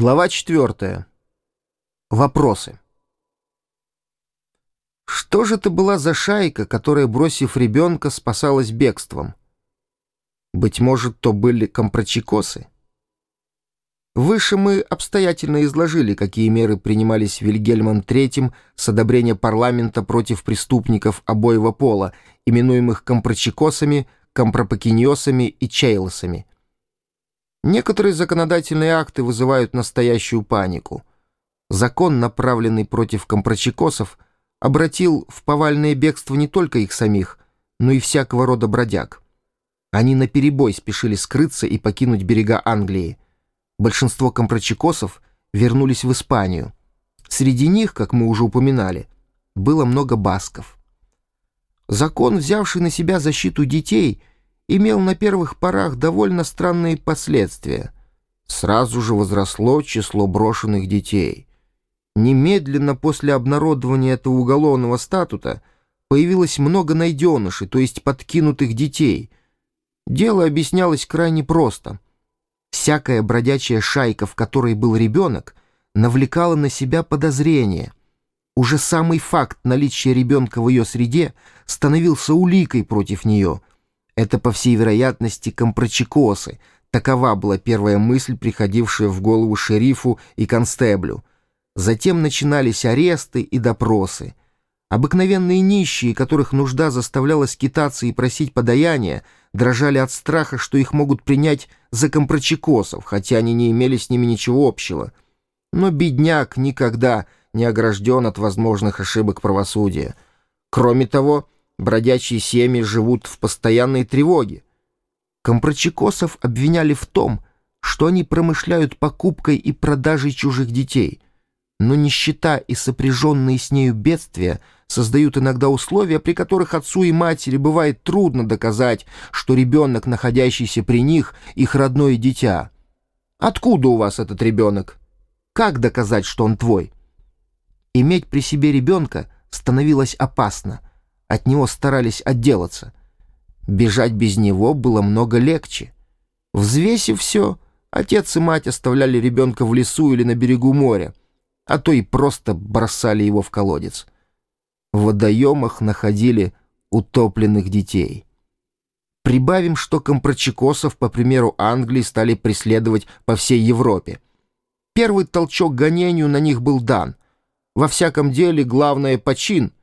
Глава 4. Вопросы. Что же это была за шайка, которая, бросив ребенка, спасалась бегством? Быть может, то были компрочекосы? Выше мы обстоятельно изложили, какие меры принимались Вильгельмом III с одобрения парламента против преступников обоего пола, именуемых компрочекосами, компропокиньосами и чейлосами – Некоторые законодательные акты вызывают настоящую панику. Закон, направленный против компрочекосов, обратил в повальное бегство не только их самих, но и всякого рода бродяг. Они наперебой спешили скрыться и покинуть берега Англии. Большинство компрочекосов вернулись в Испанию. Среди них, как мы уже упоминали, было много басков. Закон, взявший на себя защиту детей – имел на первых порах довольно странные последствия. Сразу же возросло число брошенных детей. Немедленно после обнародования этого уголовного статута появилось много найденышей, то есть подкинутых детей. Дело объяснялось крайне просто. Всякая бродячая шайка, в которой был ребенок, навлекала на себя подозрения. Уже самый факт наличия ребенка в ее среде становился уликой против нее — это, по всей вероятности, компрочекосы. Такова была первая мысль, приходившая в голову шерифу и констеблю. Затем начинались аресты и допросы. Обыкновенные нищие, которых нужда заставляла скитаться и просить подаяния, дрожали от страха, что их могут принять за компрочекосов, хотя они не имели с ними ничего общего. Но бедняк никогда не огражден от возможных ошибок правосудия. Кроме того, Бродячие семьи живут в постоянной тревоге. Компрочекосов обвиняли в том, что они промышляют покупкой и продажей чужих детей. Но нищета и сопряженные с нею бедствия создают иногда условия, при которых отцу и матери бывает трудно доказать, что ребенок, находящийся при них, их родное дитя. Откуда у вас этот ребенок? Как доказать, что он твой? Иметь при себе ребенка становилось опасно — от него старались отделаться. Бежать без него было много легче. Взвесив все, отец и мать оставляли ребенка в лесу или на берегу моря, а то и просто бросали его в колодец. В водоемах находили утопленных детей. Прибавим, что компрочекосов, по примеру Англии, стали преследовать по всей Европе. Первый толчок гонению на них был дан. Во всяком деле, главное — почин —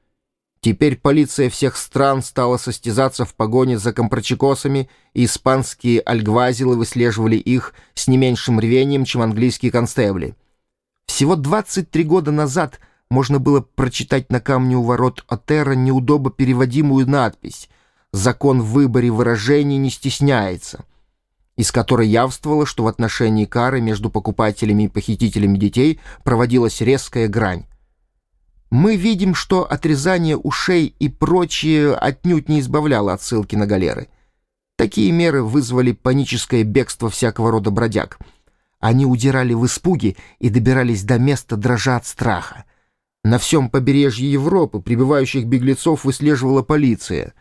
Теперь полиция всех стран стала состязаться в погоне за компрочекосами, и испанские альгвазилы выслеживали их с не меньшим рвением, чем английские констебли. Всего 23 года назад можно было прочитать на камне у ворот Отера неудобно переводимую надпись «Закон в выборе выражений не стесняется», из которой явствовало, что в отношении кары между покупателями и похитителями детей проводилась резкая грань мы видим, что отрезание ушей и прочее отнюдь не избавляло от ссылки на галеры. Такие меры вызвали паническое бегство всякого рода бродяг. Они удирали в испуге и добирались до места, дрожа от страха. На всем побережье Европы прибывающих беглецов выслеживала полиция.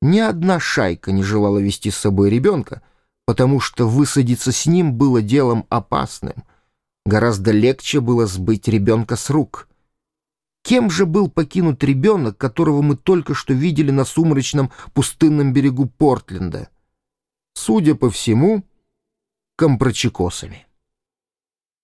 Ни одна шайка не желала вести с собой ребенка, потому что высадиться с ним было делом опасным. Гораздо легче было сбыть ребенка с рук — Кем же был покинут ребенок, которого мы только что видели на сумрачном пустынном берегу Портленда? Судя по всему, компрочекосами.